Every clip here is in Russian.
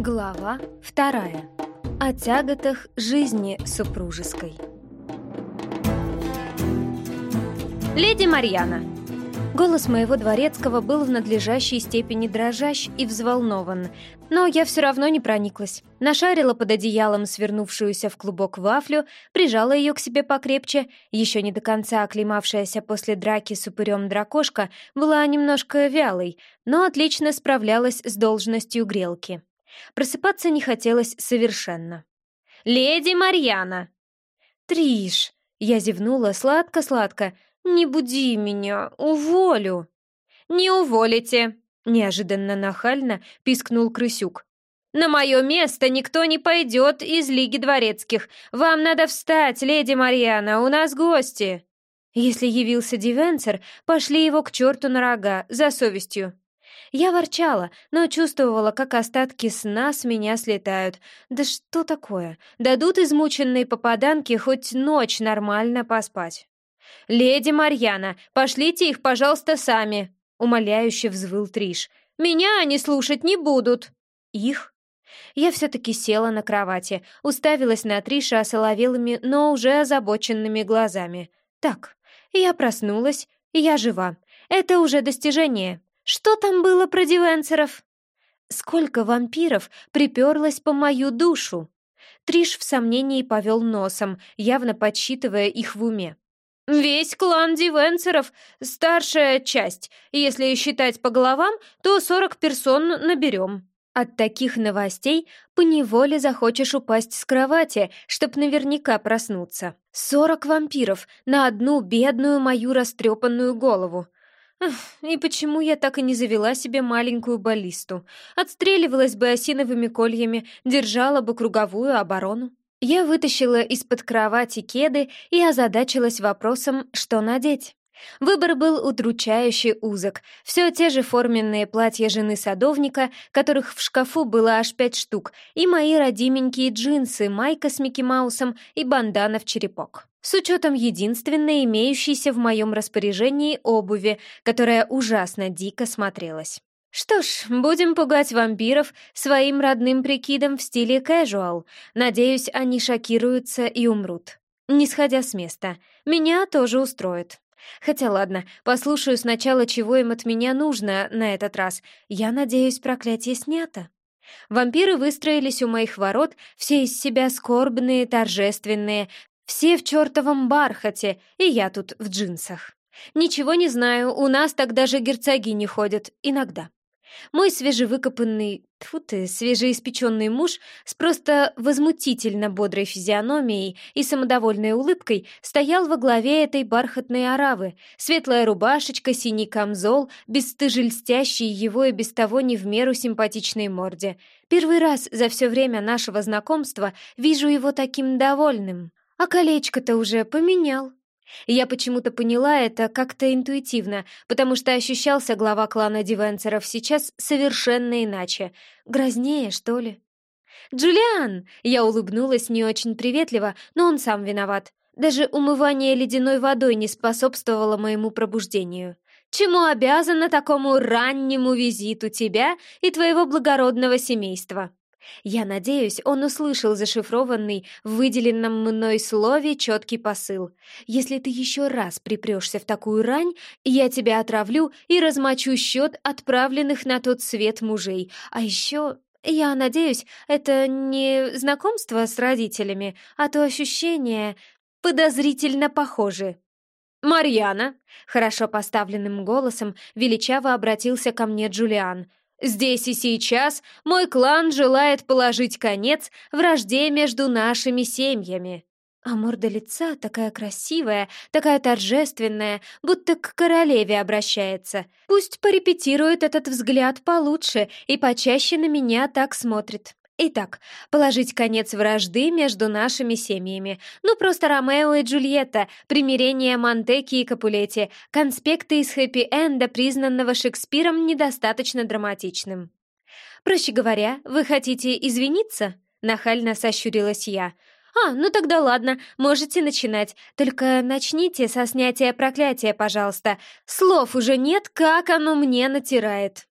Глава вторая. О тяготах жизни супружеской. «Леди Марьяна!» Голос моего дворецкого был в надлежащей степени дрожащ и взволнован, но я все равно не прониклась. Нашарила под одеялом свернувшуюся в клубок вафлю, прижала ее к себе покрепче, еще не до конца оклемавшаяся после драки с упырем дракошка была немножко вялой, но отлично справлялась с должностью грелки. Просыпаться не хотелось совершенно. «Леди Марьяна!» «Триш!» — я зевнула сладко-сладко — «Не буди меня, уволю!» «Не уволите!» — неожиданно нахально пискнул Крысюк. «На мое место никто не пойдет из Лиги Дворецких. Вам надо встать, леди Марьяна, у нас гости!» Если явился Дивенцер, пошли его к черту на рога, за совестью. Я ворчала, но чувствовала, как остатки сна с меня слетают. Да что такое? Дадут измученной попаданке хоть ночь нормально поспать. «Леди Марьяна, пошлите их, пожалуйста, сами!» — умоляюще взвыл Триш. «Меня они слушать не будут!» «Их?» Я все-таки села на кровати, уставилась на Триша осоловелыми, но уже озабоченными глазами. «Так, я проснулась, я жива. Это уже достижение. Что там было про дивенсеров?» «Сколько вампиров приперлось по мою душу?» Триш в сомнении повел носом, явно подсчитывая их в уме. «Весь клан Дивенцеров, старшая часть. Если считать по головам, то сорок персон наберем». От таких новостей поневоле захочешь упасть с кровати, чтоб наверняка проснуться. Сорок вампиров на одну бедную мою растрепанную голову. И почему я так и не завела себе маленькую баллисту? Отстреливалась бы осиновыми кольями, держала бы круговую оборону. Я вытащила из-под кровати кеды и озадачилась вопросом, что надеть. Выбор был удручающе узок. Все те же форменные платья жены садовника, которых в шкафу было аж пять штук, и мои родименькие джинсы, майка с Микки Маусом и бандана в черепок. С учетом единственной имеющейся в моем распоряжении обуви, которая ужасно дико смотрелась. Что ж, будем пугать вампиров своим родным прикидом в стиле casual. Надеюсь, они шокируются и умрут. Не сходя с места. Меня тоже устроит. Хотя ладно, послушаю сначала, чего им от меня нужно на этот раз. Я надеюсь, проклятие снято. Вампиры выстроились у моих ворот, все из себя скорбные, торжественные, все в чертовом бархате, и я тут в джинсах. Ничего не знаю, у нас так даже герцоги не ходят, иногда. Мой свежевыкопанный, тьфу ты, свежеиспеченный муж с просто возмутительно бодрой физиономией и самодовольной улыбкой стоял во главе этой бархатной оравы. Светлая рубашечка, синий камзол, бесстыже льстящий его и без того не в меру симпатичной морде. Первый раз за все время нашего знакомства вижу его таким довольным. А колечко-то уже поменял. Я почему-то поняла это как-то интуитивно, потому что ощущался глава клана Дивенцеров сейчас совершенно иначе. Грознее, что ли? «Джулиан!» Я улыбнулась не очень приветливо, но он сам виноват. Даже умывание ледяной водой не способствовало моему пробуждению. «Чему обязана такому раннему визиту тебя и твоего благородного семейства?» Я надеюсь, он услышал зашифрованный в выделенном мной слове четкий посыл. «Если ты еще раз припрешься в такую рань, я тебя отравлю и размочу счет отправленных на тот свет мужей. А еще я надеюсь, это не знакомство с родителями, а то ощущение подозрительно похоже. «Марьяна!» — хорошо поставленным голосом величаво обратился ко мне Джулиан. Здесь и сейчас мой клан желает положить конец вражде между нашими семьями. А морда лица такая красивая, такая торжественная, будто к королеве обращается. Пусть порепетирует этот взгляд получше и почаще на меня так смотрит. Итак, положить конец вражды между нашими семьями. Ну, просто Ромео и Джульетта, примирение Монтеки и Капулетти, конспекты из хэппи-энда, признанного Шекспиром недостаточно драматичным. Проще говоря, вы хотите извиниться? Нахально сощурилась я. «А, ну тогда ладно, можете начинать. Только начните со снятия проклятия, пожалуйста. Слов уже нет, как оно мне натирает».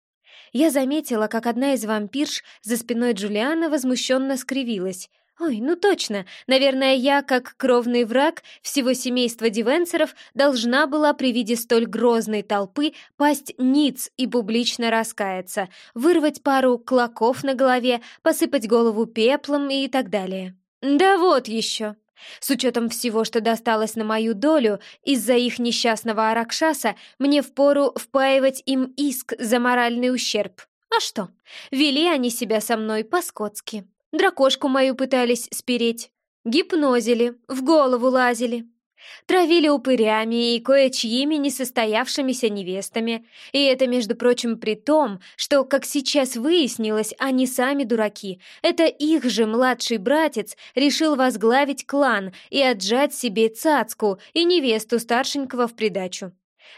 Я заметила, как одна из вампирш за спиной Джулиана возмущенно скривилась. Ой, ну точно, наверное, я, как кровный враг всего семейства дивенсеров, должна была при виде столь грозной толпы пасть ниц и публично раскаяться, вырвать пару клоков на голове, посыпать голову пеплом и так далее. Да вот еще. С учетом всего, что досталось на мою долю, из-за их несчастного Аракшаса, мне впору впаивать им иск за моральный ущерб. А что? Вели они себя со мной по-скотски. Дракошку мою пытались спереть. Гипнозили, в голову лазили. Травили упырями и кое-чьими несостоявшимися невестами. И это, между прочим, при том, что, как сейчас выяснилось, они сами дураки. Это их же младший братец решил возглавить клан и отжать себе цацку и невесту старшенького в придачу.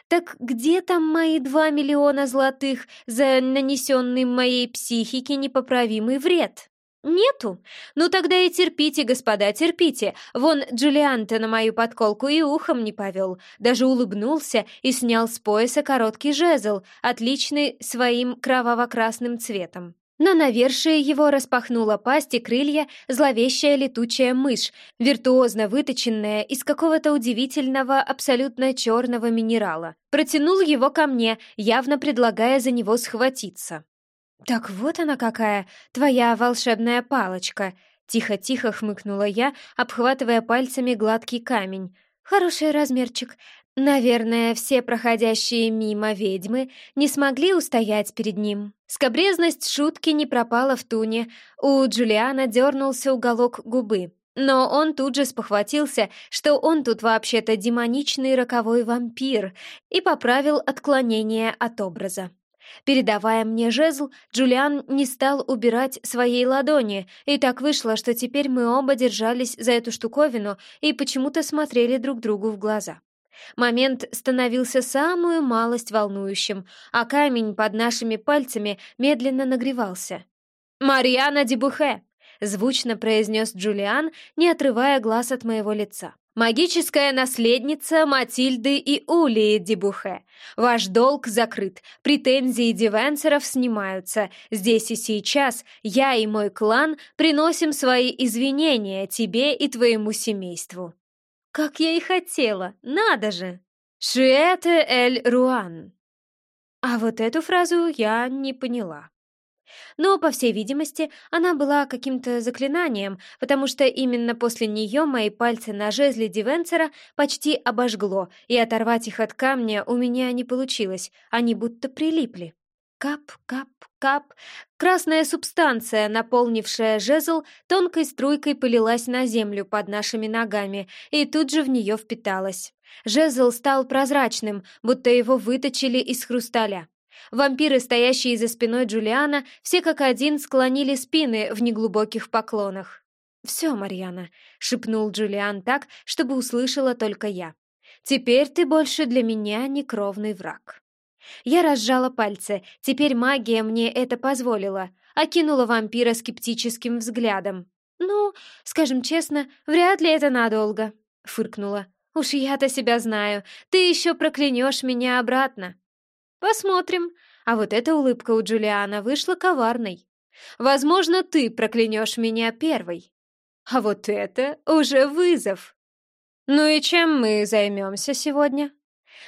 Так где там мои два миллиона золотых за нанесенный моей психике непоправимый вред? «Нету? Ну тогда и терпите, господа, терпите. Вон Джулиан-то на мою подколку и ухом не повел. Даже улыбнулся и снял с пояса короткий жезл, отличный своим кроваво-красным цветом. На навершие его распахнула пасть и крылья зловещая летучая мышь, виртуозно выточенная из какого-то удивительного абсолютно черного минерала. Протянул его ко мне, явно предлагая за него схватиться. «Так вот она какая, твоя волшебная палочка!» Тихо-тихо хмыкнула я, обхватывая пальцами гладкий камень. «Хороший размерчик. Наверное, все проходящие мимо ведьмы не смогли устоять перед ним». Скобрезность шутки не пропала в туне. У Джулиана дернулся уголок губы. Но он тут же спохватился, что он тут вообще-то демоничный роковой вампир, и поправил отклонение от образа. Передавая мне жезл, Джулиан не стал убирать своей ладони, и так вышло, что теперь мы оба держались за эту штуковину и почему-то смотрели друг другу в глаза. Момент становился самую малость волнующим, а камень под нашими пальцами медленно нагревался. «Марьяна Дебухе!» — звучно произнес Джулиан, не отрывая глаз от моего лица. Магическая наследница Матильды и Улии Дебухе. Ваш долг закрыт, претензии дивенсеров снимаются. Здесь и сейчас я и мой клан приносим свои извинения тебе и твоему семейству. Как я и хотела, надо же! Шиэте эль Руан. А вот эту фразу я не поняла. Но, по всей видимости, она была каким-то заклинанием, потому что именно после нее мои пальцы на жезле Дивенцера почти обожгло, и оторвать их от камня у меня не получилось, они будто прилипли. Кап, кап, кап. Красная субстанция, наполнившая жезл, тонкой струйкой полилась на землю под нашими ногами и тут же в нее впиталась. Жезл стал прозрачным, будто его выточили из хрусталя. Вампиры, стоящие за спиной Джулиана, все как один склонили спины в неглубоких поклонах. «Все, Марьяна», — шепнул Джулиан так, чтобы услышала только я. «Теперь ты больше для меня не кровный враг». Я разжала пальцы, теперь магия мне это позволила, окинула вампира скептическим взглядом. «Ну, скажем честно, вряд ли это надолго», — фыркнула. «Уж я-то себя знаю, ты еще проклянешь меня обратно». «Посмотрим». А вот эта улыбка у Джулиана вышла коварной. «Возможно, ты проклянешь меня первой». А вот это уже вызов. «Ну и чем мы займемся сегодня?»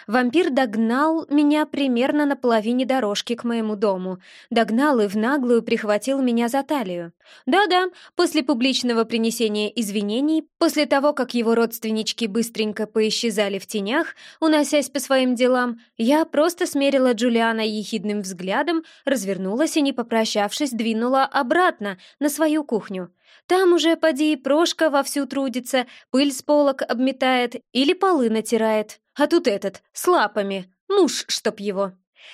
Вампир догнал меня примерно на половине дорожки к моему дому. Догнал и в наглую прихватил меня за талию. Да-да, после публичного принесения извинений, после того, как его родственнички быстренько поисчезали в тенях, уносясь по своим делам, я просто смерила Джулиана ехидным взглядом, развернулась и, не попрощавшись, двинула обратно на свою кухню. Там уже, поди, Прошка вовсю трудится, пыль с полок обметает или полы натирает. А тут этот, с лапами, муж, чтоб его.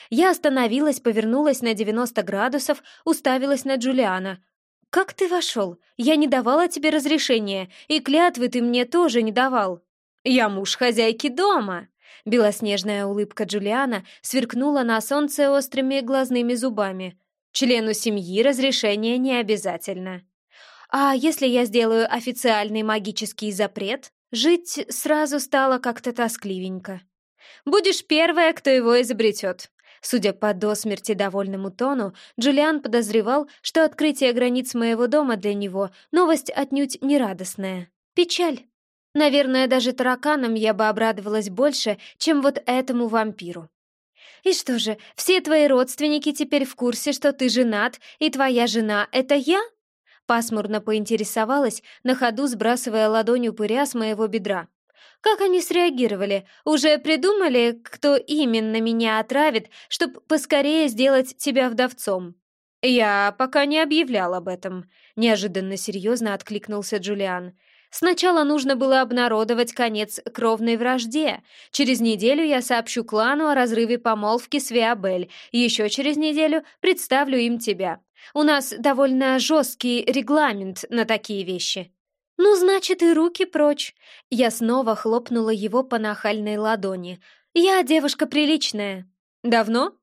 Я остановилась, повернулась на 90 градусов, уставилась на Джулиана. «Как ты вошел? Я не давала тебе разрешения, и клятвы ты мне тоже не давал». «Я муж хозяйки дома!» Белоснежная улыбка Джулиана сверкнула на солнце острыми глазными зубами. «Члену семьи разрешение не обязательно». «А если я сделаю официальный магический запрет?» Жить сразу стало как-то тоскливенько. «Будешь первая, кто его изобретет», Судя по до смерти довольному тону, Джулиан подозревал, что открытие границ моего дома для него — новость отнюдь нерадостная. Печаль. Наверное, даже тараканам я бы обрадовалась больше, чем вот этому вампиру. «И что же, все твои родственники теперь в курсе, что ты женат, и твоя жена — это я?» Пасмурно поинтересовалась, на ходу сбрасывая ладонь упыря с моего бедра. «Как они среагировали? Уже придумали, кто именно меня отравит, чтобы поскорее сделать тебя вдовцом?» «Я пока не объявлял об этом», — неожиданно серьезно откликнулся Джулиан. Сначала нужно было обнародовать конец кровной вражде. Через неделю я сообщу клану о разрыве помолвки с Виабель. Еще через неделю представлю им тебя. У нас довольно жесткий регламент на такие вещи». «Ну, значит, и руки прочь». Я снова хлопнула его по нахальной ладони. «Я девушка приличная». «Давно?»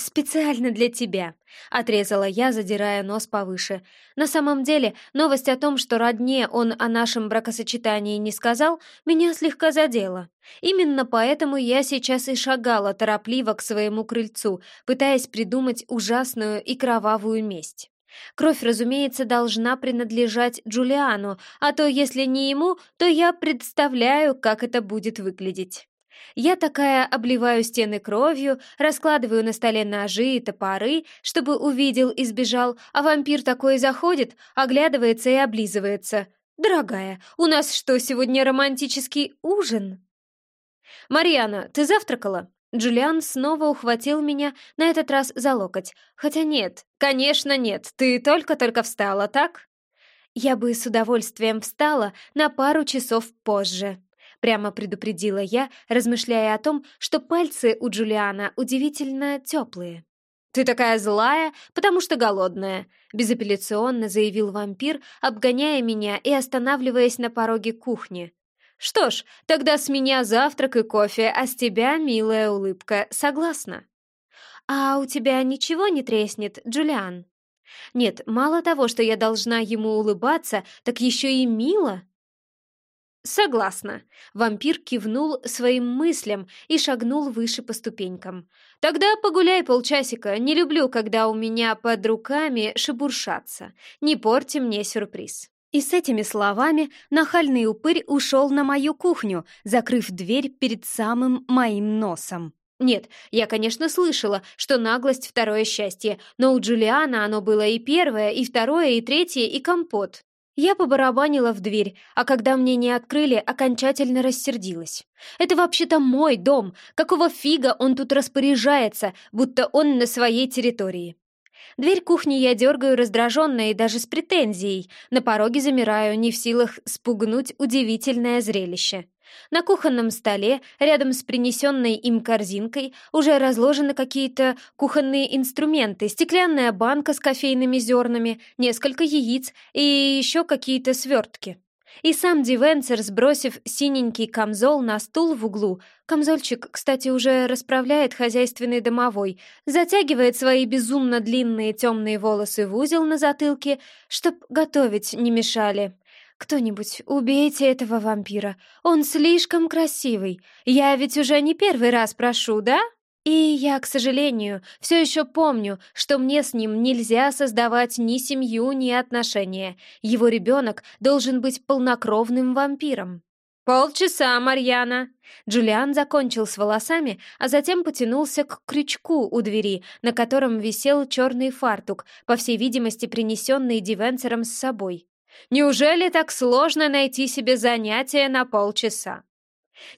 «Специально для тебя», — отрезала я, задирая нос повыше. На самом деле, новость о том, что родне он о нашем бракосочетании не сказал, меня слегка задела. Именно поэтому я сейчас и шагала торопливо к своему крыльцу, пытаясь придумать ужасную и кровавую месть. Кровь, разумеется, должна принадлежать Джулиану, а то, если не ему, то я представляю, как это будет выглядеть. Я такая обливаю стены кровью, раскладываю на столе ножи и топоры, чтобы увидел и сбежал, а вампир такой заходит, оглядывается и облизывается. «Дорогая, у нас что, сегодня романтический ужин?» «Марьяна, ты завтракала?» Джулиан снова ухватил меня, на этот раз за локоть. «Хотя нет, конечно нет, ты только-только встала, так?» Я бы с удовольствием встала на пару часов позже. Прямо предупредила я, размышляя о том, что пальцы у Джулиана удивительно теплые. «Ты такая злая, потому что голодная», — безапелляционно заявил вампир, обгоняя меня и останавливаясь на пороге кухни. «Что ж, тогда с меня завтрак и кофе, а с тебя милая улыбка. Согласна?» «А у тебя ничего не треснет, Джулиан?» «Нет, мало того, что я должна ему улыбаться, так еще и мило». «Согласна». Вампир кивнул своим мыслям и шагнул выше по ступенькам. «Тогда погуляй полчасика. Не люблю, когда у меня под руками шебуршатся. Не порти мне сюрприз». И с этими словами нахальный упырь ушел на мою кухню, закрыв дверь перед самым моим носом. Нет, я, конечно, слышала, что наглость — второе счастье, но у Джулиана оно было и первое, и второе, и третье, и компот. Я побарабанила в дверь, а когда мне не открыли, окончательно рассердилась. Это вообще-то мой дом. Какого фига он тут распоряжается, будто он на своей территории? Дверь кухни я дергаю раздраженно и даже с претензией. На пороге замираю, не в силах спугнуть удивительное зрелище. На кухонном столе, рядом с принесенной им корзинкой, уже разложены какие-то кухонные инструменты, стеклянная банка с кофейными зернами, несколько яиц и еще какие-то свертки. И сам Дивенцер, сбросив синенький камзол на стул в углу, камзольчик, кстати, уже расправляет хозяйственный домовой, затягивает свои безумно длинные темные волосы в узел на затылке, чтоб готовить не мешали, «Кто-нибудь, убейте этого вампира. Он слишком красивый. Я ведь уже не первый раз прошу, да?» И я, к сожалению, все еще помню, что мне с ним нельзя создавать ни семью, ни отношения. Его ребенок должен быть полнокровным вампиром. «Полчаса, Марьяна!» Джулиан закончил с волосами, а затем потянулся к крючку у двери, на котором висел черный фартук, по всей видимости, принесенный Дивенцером с собой. Неужели так сложно найти себе занятие на полчаса?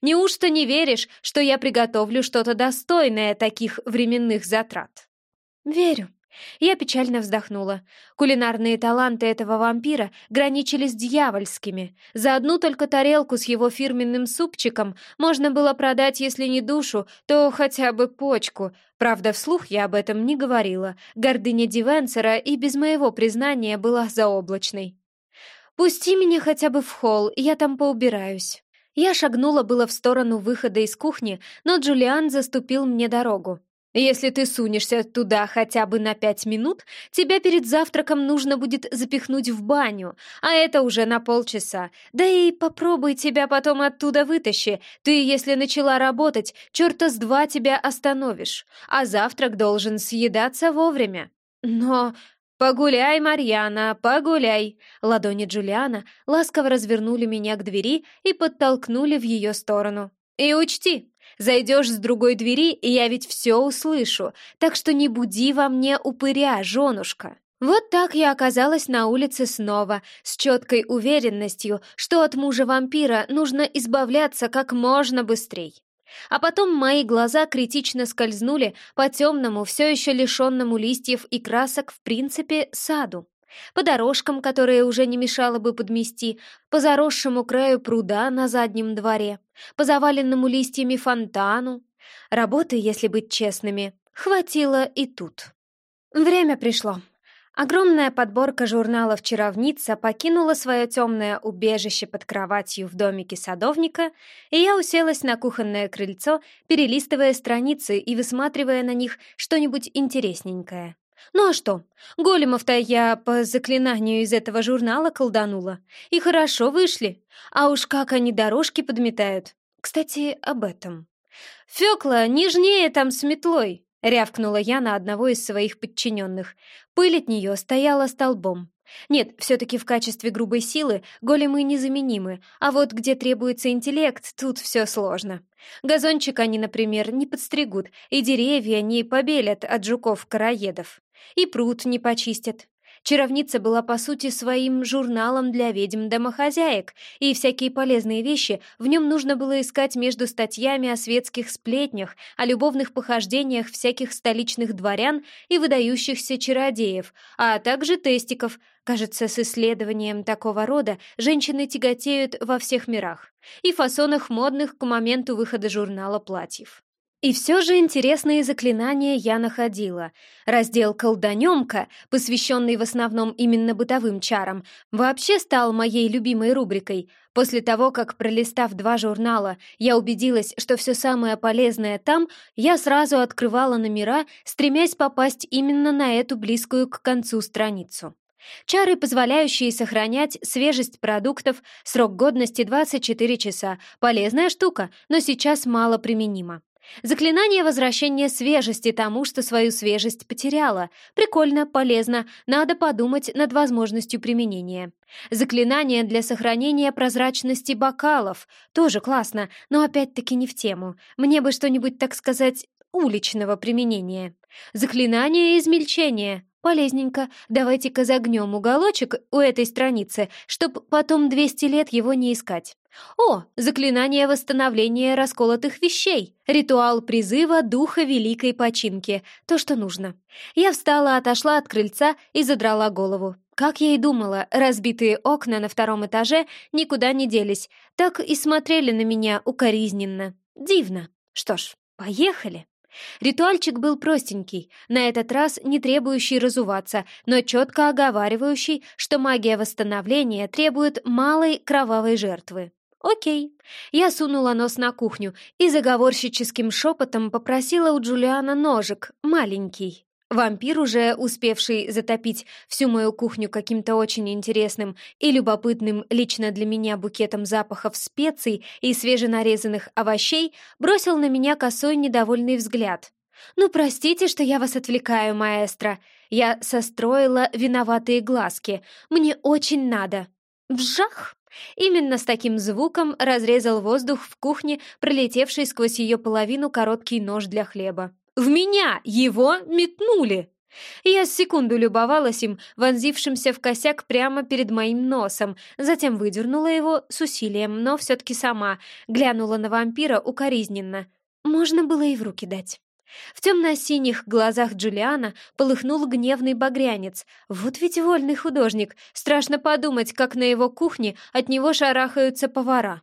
Неужто не веришь, что я приготовлю что-то достойное таких временных затрат? Верю. Я печально вздохнула. Кулинарные таланты этого вампира граничили с дьявольскими. За одну только тарелку с его фирменным супчиком можно было продать, если не душу, то хотя бы почку. Правда, вслух я об этом не говорила. Гордыня Дивенсера и без моего признания была заоблачной. «Пусти меня хотя бы в холл, я там поубираюсь». Я шагнула было в сторону выхода из кухни, но Джулиан заступил мне дорогу. Если ты сунешься туда хотя бы на пять минут, тебя перед завтраком нужно будет запихнуть в баню, а это уже на полчаса. Да и попробуй тебя потом оттуда вытащи. Ты, если начала работать, черта с два тебя остановишь. А завтрак должен съедаться вовремя. Но «Погуляй, Марьяна, погуляй!» Ладони Джулиана ласково развернули меня к двери и подтолкнули в ее сторону. «И учти, Зайдешь с другой двери, и я ведь все услышу, так что не буди во мне упыря, женушка». Вот так я оказалась на улице снова, с четкой уверенностью, что от мужа-вампира нужно избавляться как можно быстрее. А потом мои глаза критично скользнули по темному, все еще лишенному листьев и красок, в принципе, саду по дорожкам, которые уже не мешало бы подмести, по заросшему краю пруда на заднем дворе, по заваленному листьями фонтану. Работы, если быть честными, хватило и тут. Время пришло. Огромная подборка журналов «Чаровница» покинула свое темное убежище под кроватью в домике садовника, и я уселась на кухонное крыльцо, перелистывая страницы и высматривая на них что-нибудь интересненькое. Ну а что? Големов-то я по заклинанию из этого журнала колданула. И хорошо вышли. А уж как они дорожки подметают. Кстати, об этом. «Фёкла, нежнее там с метлой!» — рявкнула я на одного из своих подчиненных. Пыль от нее стояла столбом. Нет, все-таки в качестве грубой силы големы незаменимы, а вот где требуется интеллект, тут все сложно. Газончик они, например, не подстригут, и деревья не побелят от жуков-караедов. И пруд не почистят. Чаровница была, по сути, своим журналом для ведьм-домохозяек, и всякие полезные вещи в нем нужно было искать между статьями о светских сплетнях, о любовных похождениях всяких столичных дворян и выдающихся чародеев, а также тестиков. Кажется, с исследованием такого рода женщины тяготеют во всех мирах и фасонах модных к моменту выхода журнала платьев. И все же интересные заклинания я находила. Раздел «Колданемка», посвященный в основном именно бытовым чарам, вообще стал моей любимой рубрикой. После того, как, пролистав два журнала, я убедилась, что все самое полезное там, я сразу открывала номера, стремясь попасть именно на эту близкую к концу страницу. Чары, позволяющие сохранять свежесть продуктов, срок годности 24 часа. Полезная штука, но сейчас мало применима. Заклинание возвращения свежести тому, что свою свежесть потеряла. Прикольно, полезно, надо подумать над возможностью применения. Заклинание для сохранения прозрачности бокалов. Тоже классно, но опять-таки не в тему. Мне бы что-нибудь, так сказать, уличного применения. Заклинание измельчения. Полезненько. Давайте-ка загнем уголочек у этой страницы, чтоб потом 200 лет его не искать. О, заклинание восстановления расколотых вещей. Ритуал призыва духа великой починки. То, что нужно. Я встала, отошла от крыльца и задрала голову. Как я и думала, разбитые окна на втором этаже никуда не делись, так и смотрели на меня укоризненно. Дивно. Что ж, поехали. Ритуальчик был простенький, на этот раз не требующий разуваться, но четко оговаривающий, что магия восстановления требует малой кровавой жертвы. «Окей». Я сунула нос на кухню и заговорщическим шепотом попросила у Джулиана ножик, маленький. Вампир, уже успевший затопить всю мою кухню каким-то очень интересным и любопытным лично для меня букетом запахов специй и свеженарезанных овощей, бросил на меня косой недовольный взгляд. «Ну, простите, что я вас отвлекаю, маэстро. Я состроила виноватые глазки. Мне очень надо». «Вжах!» Именно с таким звуком разрезал воздух в кухне, пролетевший сквозь ее половину короткий нож для хлеба. В меня его метнули. Я секунду любовалась им, вонзившимся в косяк прямо перед моим носом, затем выдернула его с усилием, но все-таки сама, глянула на вампира укоризненно. Можно было и в руки дать. В темно-синих глазах Джулиана полыхнул гневный багрянец. Вот ведь вольный художник. Страшно подумать, как на его кухне от него шарахаются повара.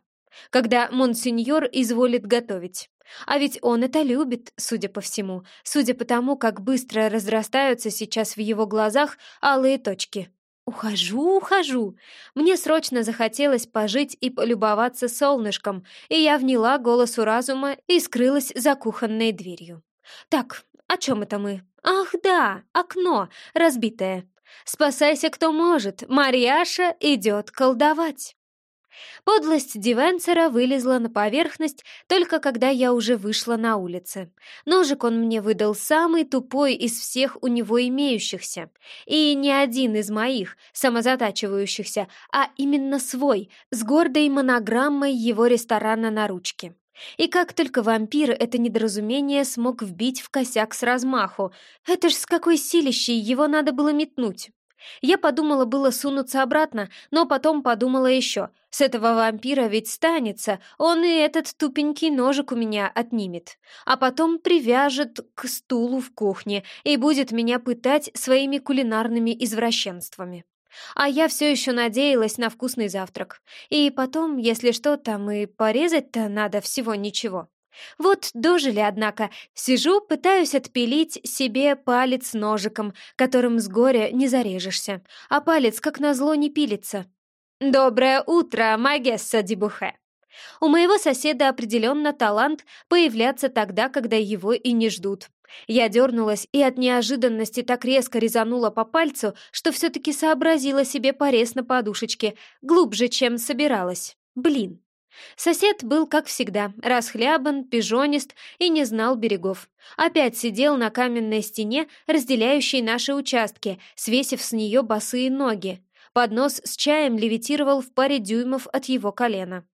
Когда монсеньор изволит готовить. А ведь он это любит, судя по всему, судя по тому, как быстро разрастаются сейчас в его глазах алые точки. «Ухожу, ухожу!» Мне срочно захотелось пожить и полюбоваться солнышком, и я вняла голосу разума и скрылась за кухонной дверью. «Так, О чем это мы? Ах, да, окно, разбитое. Спасайся, кто может, Марьяша идет колдовать. Подлость Дивенцера вылезла на поверхность только когда я уже вышла на улице. Ножик он мне выдал самый тупой из всех у него имеющихся. И не один из моих, самозатачивающихся, а именно свой, с гордой монограммой его ресторана на ручке. И как только вампир это недоразумение смог вбить в косяк с размаху, это ж с какой силищей его надо было метнуть. Я подумала было сунуться обратно, но потом подумала еще. С этого вампира ведь станется, он и этот тупенький ножик у меня отнимет. А потом привяжет к стулу в кухне и будет меня пытать своими кулинарными извращенствами. А я все еще надеялась на вкусный завтрак. И потом, если что, там и порезать-то надо всего ничего. Вот дожили, однако. Сижу, пытаюсь отпилить себе палец ножиком, которым с горя не зарежешься. А палец, как назло, не пилится. «Доброе утро, Магесса Дебухе!» У моего соседа определенно талант появляться тогда, когда его и не ждут. Я дернулась и от неожиданности так резко резанула по пальцу, что все-таки сообразила себе порез на подушечке, глубже, чем собиралась. Блин. Сосед был, как всегда, расхлябан, пижонист и не знал берегов. Опять сидел на каменной стене, разделяющей наши участки, свесив с нее босые ноги. Поднос с чаем левитировал в паре дюймов от его колена.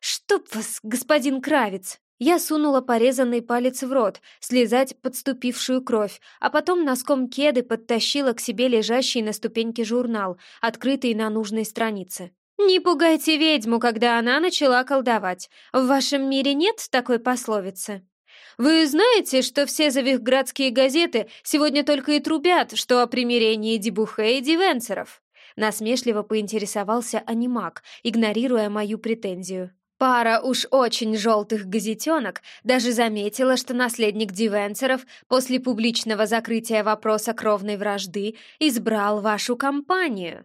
«Чтоб вас, господин Кравец!» Я сунула порезанный палец в рот, слезать подступившую кровь, а потом носком кеды подтащила к себе лежащий на ступеньке журнал, открытый на нужной странице. «Не пугайте ведьму, когда она начала колдовать. В вашем мире нет такой пословицы?» «Вы знаете, что все завихградские газеты сегодня только и трубят, что о примирении Дебухе и Дивенцеров?» Насмешливо поинтересовался анимак, игнорируя мою претензию. Пара уж очень желтых газетенок даже заметила, что наследник Дивенцеров после публичного закрытия вопроса кровной вражды избрал вашу компанию.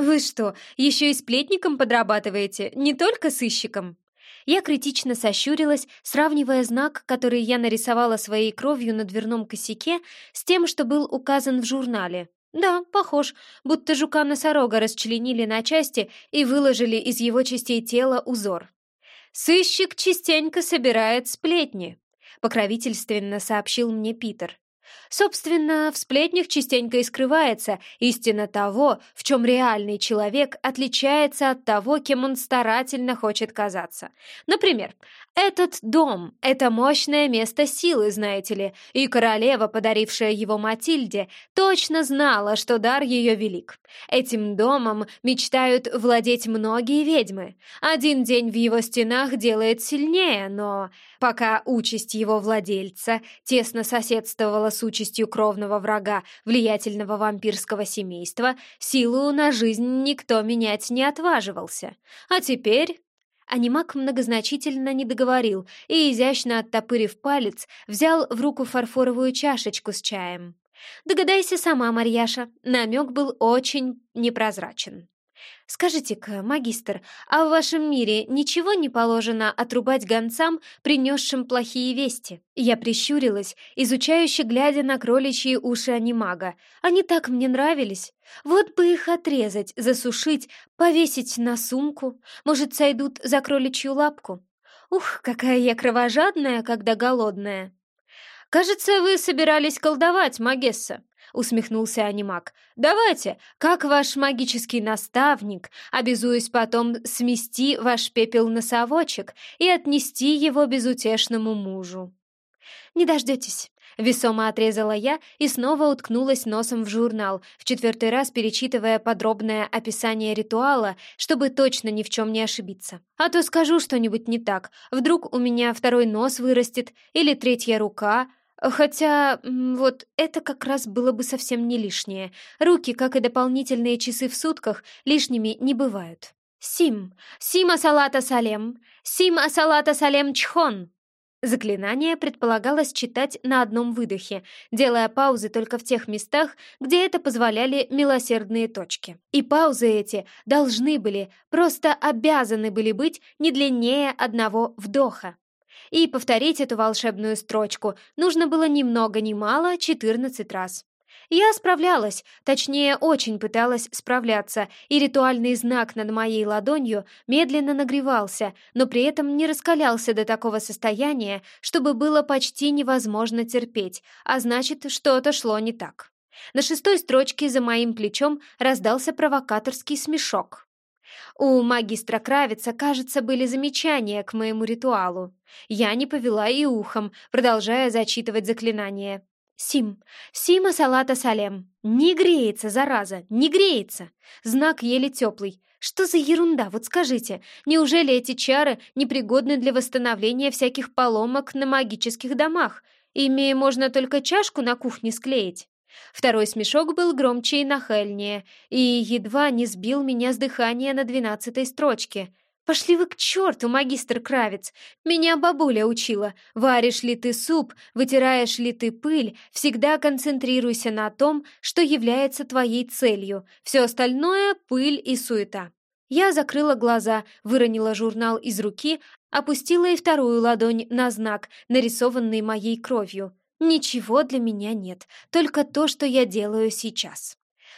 Вы что, еще и сплетником подрабатываете, не только сыщиком? Я критично сощурилась, сравнивая знак, который я нарисовала своей кровью на дверном косяке, с тем, что был указан в журнале. Да, похож, будто жука-носорога расчленили на части и выложили из его частей тела узор. «Сыщик частенько собирает сплетни», — покровительственно сообщил мне Питер. Собственно, в сплетнях частенько и скрывается истина того, в чем реальный человек отличается от того, кем он старательно хочет казаться. Например, этот дом — это мощное место силы, знаете ли, и королева, подарившая его Матильде, точно знала, что дар ее велик. Этим домом мечтают владеть многие ведьмы. Один день в его стенах делает сильнее, но пока участь его владельца тесно соседствовала с участью кровного врага влиятельного вампирского семейства, силу на жизнь никто менять не отваживался. А теперь Анимак многозначительно не договорил и, изящно оттопырив палец, взял в руку фарфоровую чашечку с чаем. «Догадайся сама, Марьяша, намек был очень непрозрачен». «Скажите-ка, магистр, а в вашем мире ничего не положено отрубать гонцам, принесшим плохие вести?» Я прищурилась, изучающе глядя на кроличьи уши анимага. Они так мне нравились. Вот бы их отрезать, засушить, повесить на сумку. Может, сойдут за кроличью лапку. Ух, какая я кровожадная, когда голодная. «Кажется, вы собирались колдовать, Магесса», — усмехнулся анимак. «Давайте, как ваш магический наставник, обязуюсь потом смести ваш пепел на совочек и отнести его безутешному мужу». «Не дождетесь», — весомо отрезала я и снова уткнулась носом в журнал, в четвертый раз перечитывая подробное описание ритуала, чтобы точно ни в чем не ошибиться. А то скажу что-нибудь не так, вдруг у меня второй нос вырастет или третья рука — Хотя, вот это как раз было бы совсем не лишнее. Руки, как и дополнительные часы в сутках, лишними не бывают. Сим. Сима салата салем. Сима салата салем чхон. Заклинание предполагалось читать на одном выдохе, делая паузы только в тех местах, где это позволяли милосердные точки. И паузы эти должны были, просто обязаны были быть не длиннее одного вдоха. И повторить эту волшебную строчку нужно было ни много ни мало 14 раз. Я справлялась, точнее, очень пыталась справляться, и ритуальный знак над моей ладонью медленно нагревался, но при этом не раскалялся до такого состояния, чтобы было почти невозможно терпеть, а значит, что-то шло не так. На шестой строчке за моим плечом раздался провокаторский смешок. У магистра Кравица, кажется, были замечания к моему ритуалу. Я не повела и ухом, продолжая зачитывать заклинание. Сим. Сима салата салем. Не греется, зараза, не греется. Знак еле теплый. Что за ерунда, вот скажите, неужели эти чары непригодны для восстановления всяких поломок на магических домах? Ими можно только чашку на кухне склеить. Второй смешок был громче и нахальнее, и едва не сбил меня с дыхания на двенадцатой строчке. «Пошли вы к черту, магистр Кравец! Меня бабуля учила. Варишь ли ты суп, вытираешь ли ты пыль, всегда концентрируйся на том, что является твоей целью. Все остальное — пыль и суета». Я закрыла глаза, выронила журнал из руки, опустила и вторую ладонь на знак, нарисованный моей кровью. Ничего для меня нет, только то, что я делаю сейчас.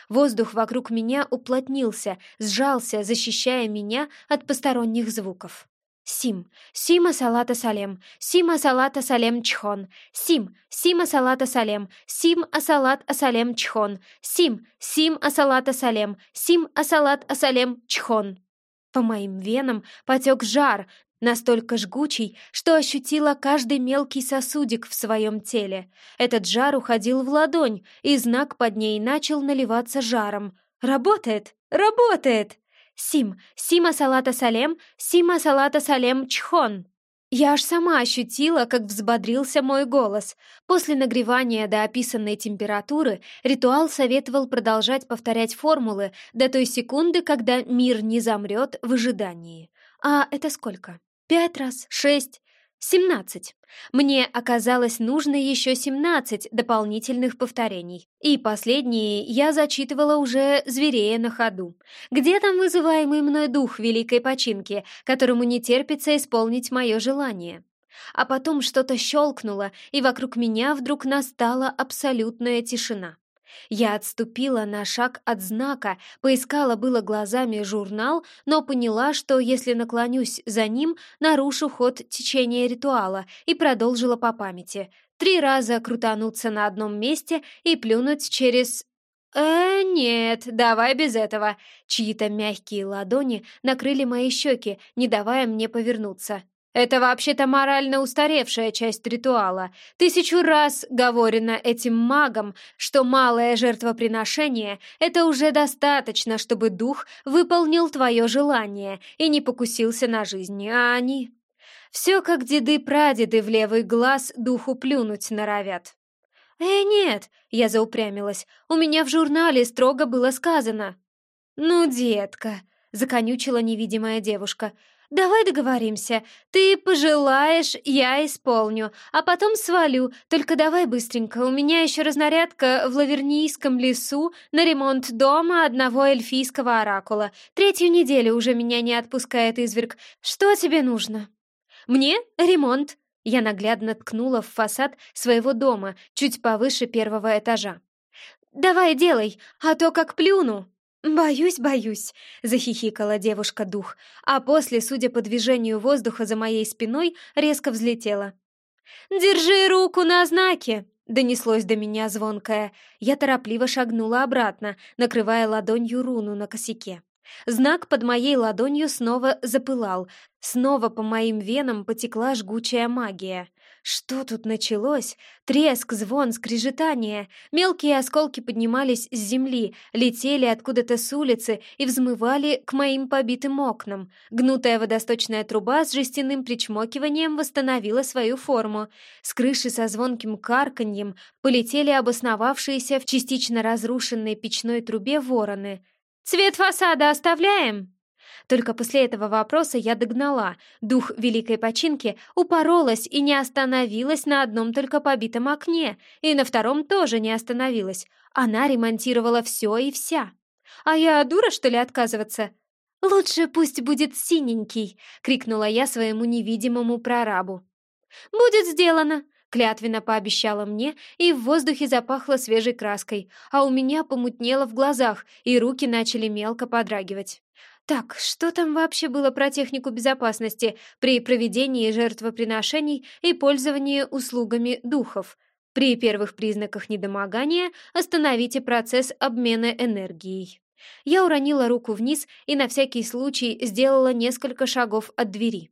Воздух вокруг меня уплотнился, сжался, защищая меня от посторонних звуков. Сим, Сима Салата Салем, Сима Салата Салем Чхон, Сим, Сима Салата Салем, Сим Асалат Асалем Чхон, Сим, Сим Асалата Салем, Сим Асалат Асалем Чхон. По моим венам потек жар, настолько жгучий, что ощутила каждый мелкий сосудик в своем теле. Этот жар уходил в ладонь, и знак под ней начал наливаться жаром. «Работает! Работает!» «Сим! Сима салата салем! Сима салата салем чхон!» Я аж сама ощутила, как взбодрился мой голос. После нагревания до описанной температуры ритуал советовал продолжать повторять формулы до той секунды, когда мир не замрет в ожидании. А это сколько? Пять раз, шесть, семнадцать. Мне оказалось нужно еще семнадцать дополнительных повторений. И последние я зачитывала уже зверея на ходу. Где там вызываемый мной дух великой починки, которому не терпится исполнить мое желание? А потом что-то щелкнуло, и вокруг меня вдруг настала абсолютная тишина. Я отступила на шаг от знака, поискала было глазами журнал, но поняла, что если наклонюсь за ним, нарушу ход течения ритуала и продолжила по памяти. Три раза крутануться на одном месте и плюнуть через... «Э, нет, давай без этого». Чьи-то мягкие ладони накрыли мои щеки, не давая мне повернуться. Это вообще-то морально устаревшая часть ритуала. Тысячу раз говорено этим магам, что малое жертвоприношение — это уже достаточно, чтобы дух выполнил твое желание и не покусился на жизнь, а они... Все как деды-прадеды в левый глаз духу плюнуть норовят. «Э, нет!» — я заупрямилась. «У меня в журнале строго было сказано». «Ну, детка!» — законючила невидимая девушка — Давай договоримся. Ты пожелаешь, я исполню, а потом свалю. Только давай быстренько. У меня еще разнарядка в Лавернийском лесу на ремонт дома одного эльфийского оракула. Третью неделю уже меня не отпускает изверг. Что тебе нужно? Мне ремонт. Я наглядно ткнула в фасад своего дома, чуть повыше первого этажа. «Давай делай, а то как плюну!» «Боюсь, боюсь», — захихикала девушка-дух, а после, судя по движению воздуха за моей спиной, резко взлетела. «Держи руку на знаке!» — донеслось до меня звонкое. Я торопливо шагнула обратно, накрывая ладонью руну на косяке. Знак под моей ладонью снова запылал, снова по моим венам потекла жгучая магия. Что тут началось? Треск, звон, скрежетание. Мелкие осколки поднимались с земли, летели откуда-то с улицы и взмывали к моим побитым окнам. Гнутая водосточная труба с жестяным причмокиванием восстановила свою форму. С крыши со звонким карканьем полетели обосновавшиеся в частично разрушенной печной трубе вороны. «Цвет фасада оставляем?» Только после этого вопроса я догнала. Дух великой починки упоролась и не остановилась на одном только побитом окне, и на втором тоже не остановилась. Она ремонтировала все и вся. А я дура, что ли, отказываться? «Лучше пусть будет синенький!» — крикнула я своему невидимому прорабу. «Будет сделано!» — клятвенно пообещала мне, и в воздухе запахло свежей краской, а у меня помутнело в глазах, и руки начали мелко подрагивать. Так, что там вообще было про технику безопасности при проведении жертвоприношений и пользовании услугами духов? При первых признаках недомогания остановите процесс обмена энергией. Я уронила руку вниз и на всякий случай сделала несколько шагов от двери.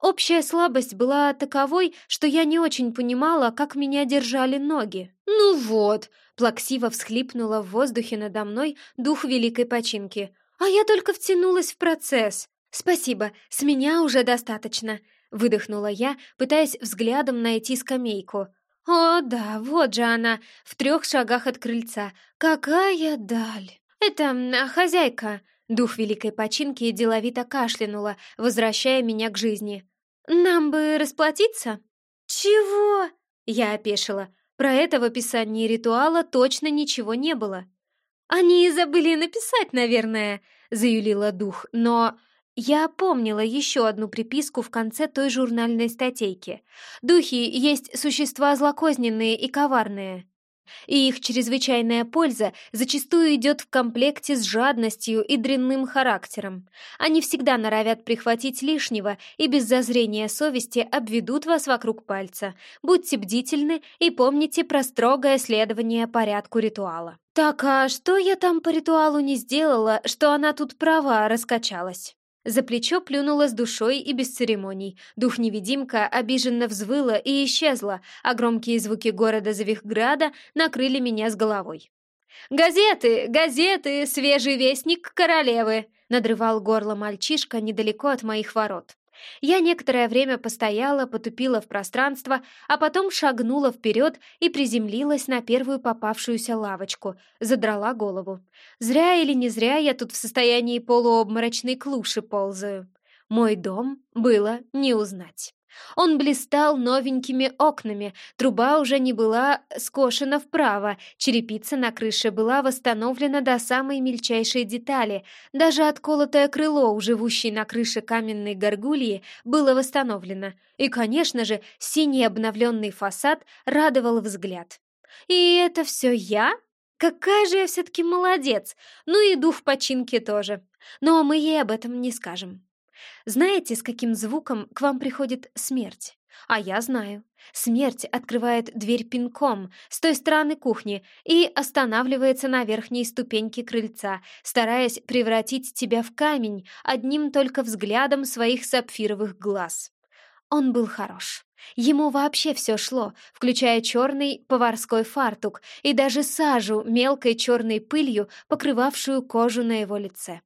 Общая слабость была таковой, что я не очень понимала, как меня держали ноги. «Ну вот!» — плаксиво всхлипнула в воздухе надо мной дух великой починки. «А я только втянулась в процесс. Спасибо, с меня уже достаточно», — выдохнула я, пытаясь взглядом найти скамейку. «О, да, вот же она, в трех шагах от крыльца. Какая даль!» «Это хозяйка!» Дух великой починки деловито кашлянула, возвращая меня к жизни. «Нам бы расплатиться?» «Чего?» Я опешила. Про это в описании ритуала точно ничего не было. «Они забыли написать, наверное», — заюлила дух, но... Я помнила еще одну приписку в конце той журнальной статейки. Духи есть существа злокозненные и коварные и их чрезвычайная польза зачастую идет в комплекте с жадностью и дрянным характером. Они всегда норовят прихватить лишнего и без зазрения совести обведут вас вокруг пальца. Будьте бдительны и помните про строгое следование порядку ритуала. Так, а что я там по ритуалу не сделала, что она тут права раскачалась? За плечо плюнула с душой и без церемоний. Дух-невидимка обиженно взвыла и исчезла, а громкие звуки города Завихграда накрыли меня с головой. «Газеты! Газеты! Свежий вестник королевы!» — надрывал горло мальчишка недалеко от моих ворот. Я некоторое время постояла, потупила в пространство, а потом шагнула вперед и приземлилась на первую попавшуюся лавочку, задрала голову. Зря или не зря я тут в состоянии полуобморочной клуши ползаю. Мой дом было не узнать. Он блистал новенькими окнами, труба уже не была скошена вправо, черепица на крыше была восстановлена до самой мельчайшей детали, даже отколотое крыло у живущей на крыше каменной горгульи было восстановлено, и, конечно же, синий обновленный фасад радовал взгляд. «И это все я? Какая же я все-таки молодец! Ну и дух починки тоже. Но мы ей об этом не скажем». Знаете, с каким звуком к вам приходит смерть? А я знаю. Смерть открывает дверь пинком с той стороны кухни и останавливается на верхней ступеньке крыльца, стараясь превратить тебя в камень одним только взглядом своих сапфировых глаз. Он был хорош. Ему вообще все шло, включая черный поварской фартук и даже сажу мелкой черной пылью, покрывавшую кожу на его лице.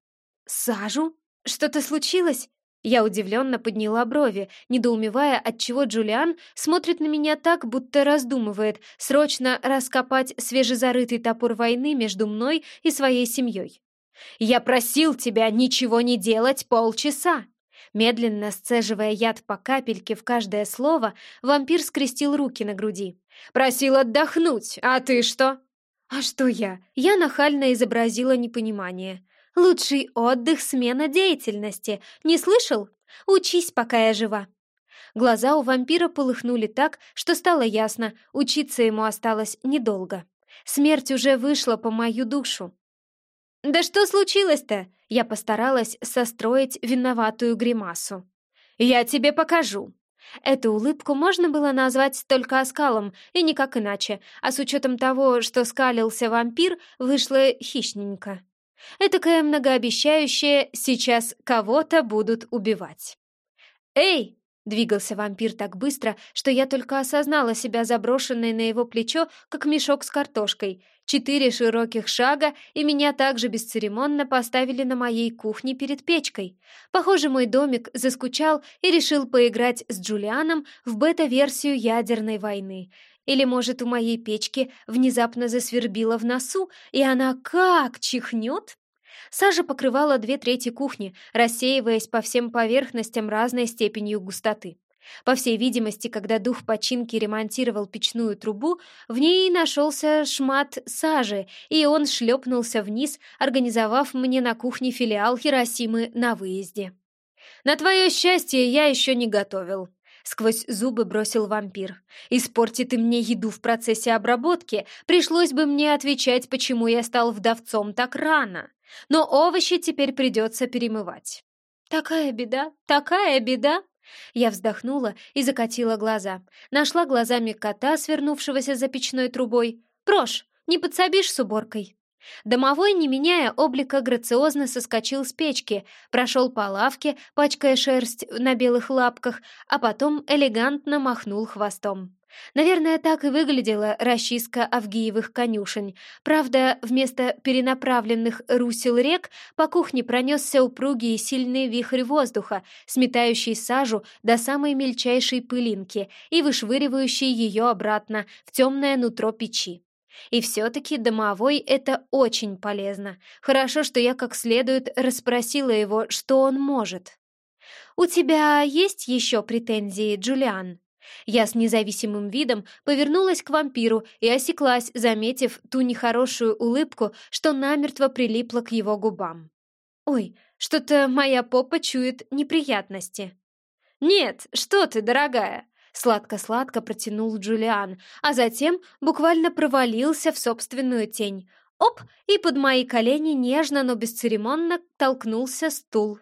«Сажу?» «Что-то случилось?» Я удивленно подняла брови, недоумевая, отчего Джулиан смотрит на меня так, будто раздумывает срочно раскопать свежезарытый топор войны между мной и своей семьей. «Я просил тебя ничего не делать полчаса!» Медленно сцеживая яд по капельке в каждое слово, вампир скрестил руки на груди. «Просил отдохнуть, а ты что?» «А что я?» Я нахально изобразила непонимание. Лучший отдых — смена деятельности. Не слышал? Учись, пока я жива». Глаза у вампира полыхнули так, что стало ясно, учиться ему осталось недолго. Смерть уже вышла по мою душу. «Да что случилось-то?» Я постаралась состроить виноватую гримасу. «Я тебе покажу». Эту улыбку можно было назвать только оскалом, и никак иначе, а с учетом того, что скалился вампир, вышло хищненько. Этакое многообещающее «сейчас кого-то будут убивать». «Эй!» — двигался вампир так быстро, что я только осознала себя заброшенной на его плечо, как мешок с картошкой. Четыре широких шага, и меня также бесцеремонно поставили на моей кухне перед печкой. Похоже, мой домик заскучал и решил поиграть с Джулианом в бета-версию ядерной войны — или, может, у моей печки внезапно засвербило в носу, и она как чихнет? Сажа покрывала две трети кухни, рассеиваясь по всем поверхностям разной степенью густоты. По всей видимости, когда дух починки ремонтировал печную трубу, в ней нашелся шмат сажи, и он шлепнулся вниз, организовав мне на кухне филиал Хиросимы на выезде. «На твое счастье, я еще не готовил», Сквозь зубы бросил вампир. «Испорти ты мне еду в процессе обработки, пришлось бы мне отвечать, почему я стал вдовцом так рано. Но овощи теперь придется перемывать». «Такая беда, такая беда!» Я вздохнула и закатила глаза. Нашла глазами кота, свернувшегося за печной трубой. «Прош, не подсобишь с уборкой?» Домовой, не меняя облика, грациозно соскочил с печки, прошел по лавке, пачкая шерсть на белых лапках, а потом элегантно махнул хвостом. Наверное, так и выглядела расчистка Авгиевых конюшень. Правда, вместо перенаправленных русел рек по кухне пронесся упругий и сильный вихрь воздуха, сметающий сажу до самой мельчайшей пылинки и вышвыривающий ее обратно в темное нутро печи. И все-таки домовой — это очень полезно. Хорошо, что я как следует расспросила его, что он может. «У тебя есть еще претензии, Джулиан?» Я с независимым видом повернулась к вампиру и осеклась, заметив ту нехорошую улыбку, что намертво прилипла к его губам. «Ой, что-то моя попа чует неприятности». «Нет, что ты, дорогая!» Сладко-сладко протянул Джулиан, а затем буквально провалился в собственную тень. Оп! И под мои колени нежно, но бесцеремонно толкнулся стул.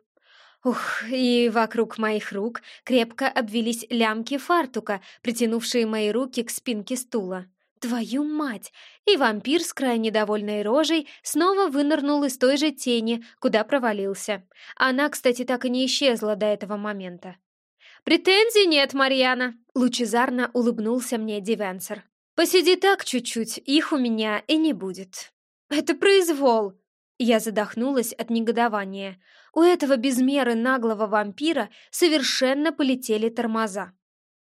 Ух, и вокруг моих рук крепко обвились лямки фартука, притянувшие мои руки к спинке стула. Твою мать! И вампир с крайне довольной рожей снова вынырнул из той же тени, куда провалился. Она, кстати, так и не исчезла до этого момента. «Претензий нет, Марьяна!» — лучезарно улыбнулся мне Дивенсер. «Посиди так чуть-чуть, их у меня и не будет». «Это произвол!» Я задохнулась от негодования. У этого без меры наглого вампира совершенно полетели тормоза.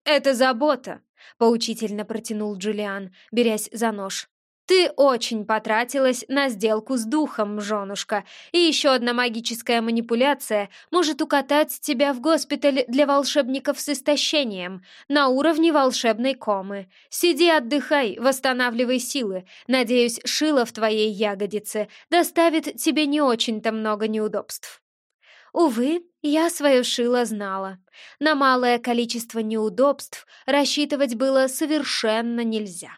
«Это забота!» — поучительно протянул Джулиан, берясь за нож. «Ты очень потратилась на сделку с духом, женушка, и еще одна магическая манипуляция может укатать тебя в госпиталь для волшебников с истощением на уровне волшебной комы. Сиди, отдыхай, восстанавливай силы. Надеюсь, шило в твоей ягодице доставит тебе не очень-то много неудобств». Увы, я свое шило знала. На малое количество неудобств рассчитывать было совершенно нельзя.